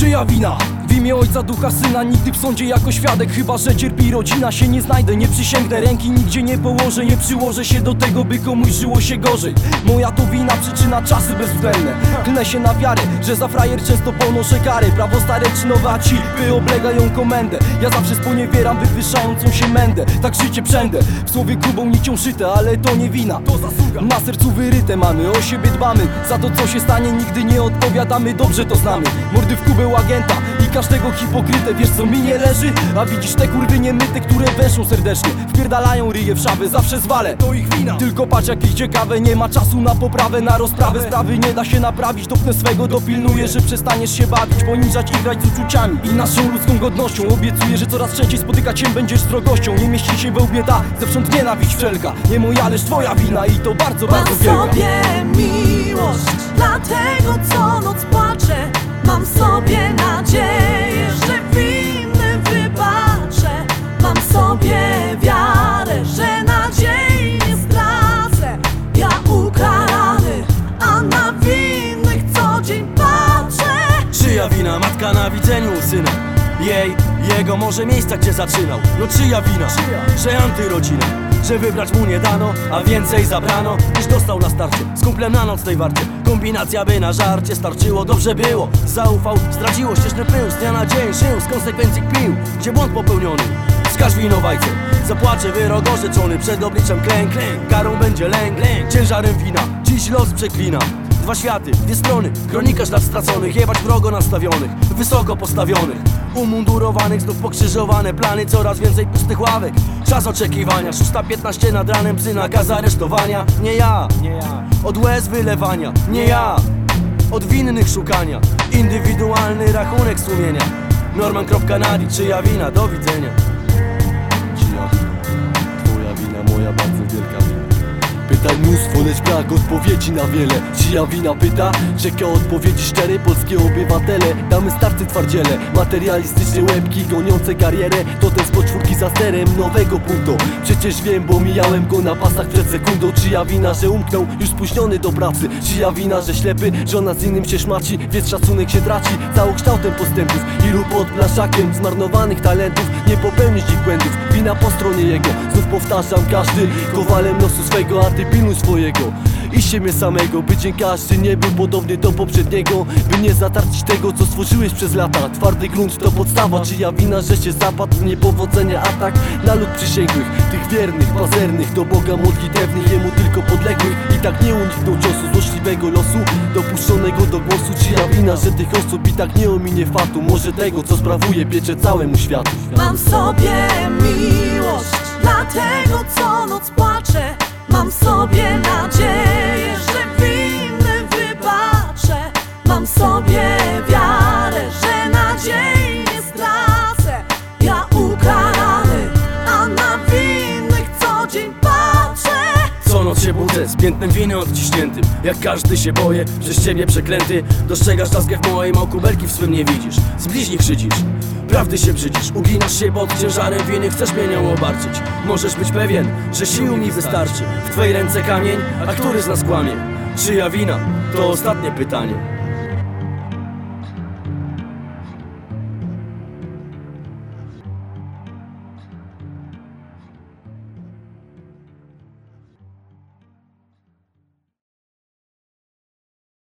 czyja wina? W imię ojca, ducha, syna Nigdy w sądzie jako świadek. Chyba, że cierpi rodzina się nie znajdę Nie przysięgnę, ręki nigdzie nie położę Nie przyłożę się do tego, by komuś żyło się gorzej. Moja to wina, przyczyna czasy bezwzględne. Klnę się na wiarę, że za frajer często ponoszę kary. Prawo stare czy nowe, a ci, by oblegają komendę. Ja zawsze sponiewieram wywyższającą się mędę. Tak życie przędę, w słowie grubą nicią szyte Ale to nie wina, to zasługa. Na sercu wyryte mamy, o siebie dbamy. Za to co się stanie nigdy nie odpowiadamy. Dobrze to znamy, mordy w kubeł agenta każdego hipokrytę, wiesz co mi nie leży? A widzisz te kurwy niemyte, które weszą serdecznie. Wpierdalają ryje w szafy, zawsze zwalę. To ich wina. Tylko patrz jakieś ciekawe, nie ma czasu na poprawę Na rozprawę. Sprawy nie da się naprawić Dopnę swego, dopilnuję, że przestaniesz się bawić Poniżać i grać z uczuciami. I naszą ludzką godnością Obiecuję, że coraz częściej spotykać się będziesz srogością. Nie mieści się we łbie ta zewsząd nienawiść wszelka. Nie moja, lecz twoja wina i to bardzo, bardzo wielka. sobie miłość, dlatego Czyja wina, matka na widzeniu syna Jej, jego może miejsca gdzie zaczynał. No czyja wina, że antyrodzina Że wybrać mu nie dano, a więcej zabrano Niż dostał na starcie, z kumplem na noc tej warcie. Kombinacja by na żarcie starczyło, dobrze było. Zaufał, zdradziło ścieżny pył. Z dnia na dzień żył, z konsekwencji kpił. Gdzie błąd popełniony? Wskaż winowajcę. Zapłacze wyrok orzeczony Przed obliczem klęk, klęk Karą będzie lęk, lęk. Ciężarem wina. Dziś los przeklina Dwa światy, dwie strony. Kronikarz lat straconych Jebać wrogo nastawionych. Wysoko postawionych Umundurowanych Znów pokrzyżowane plany Coraz więcej pustych ławek. Czas oczekiwania 6.15 nad ranem Psy nakaz aresztowania. Nie ja, nie ja. Od łez wylewania. Nie ja od winnych szukania. Indywidualny rachunek sumienia. Norman.nadi, czyja wina, do widzenia. Czyja wina? Twoja wina, moja bardzo wielka wina Pytań mnóstwo, lecz brak odpowiedzi na wiele Czyja wina pyta? Czeka odpowiedzi szczere polskie obywatele Damy starcy twardziele, materialistyczne łebki Goniące karierę, to ten z za sterem nowego punktu Przecież wiem, bo mijałem go na pasach przed sekundą. Czyja wina, że umknął, już spóźniony do pracy. Czyja wina, że ślepy, żona z innym się szmaci Więc szacunek się traci, całokształtem postępów Ilu pod blaszakiem zmarnowanych talentów. Nie popełnić ich błędów, wina po stronie jego. Znów powtarzam, każdy kowalem losu swego A ty pilnuj swojego i siebie samego By dzień każdy nie był podobny do poprzedniego By nie zatarcić tego, co stworzyłeś przez lata. Twardy grunt to podstawa, czyja wina, że się zapadł Niepowodzenie, atak na lud przysięgłych Tych wiernych, pazernych, do Boga modlitewnych Jemu tylko podległych. I tak nie uniknął ciosu Złośliwego losu, dopuszczonego do głosu Czyja wina, że tych osób i tak nie ominie fatu. Może tego, co sprawuje pieczę całemu światu. Mam w sobie miłość, dlatego co noc płaczę Mam w sobie nadzieję, budzę z piętnem winy odciśniętym. Jak każdy się boję, przez ciebie przeklęty. Dostrzegasz laskę w moim oku, belki w swym nie widzisz. Z bliźnich szydzisz, prawdy się brzydzisz. Uginasz się pod ciężarem winy, chcesz mnie nią obarczyć. Możesz być pewien, że sił mi wystarczy. W twej ręce kamień, a który z nas kłamie? Czyja wina? To ostatnie pytanie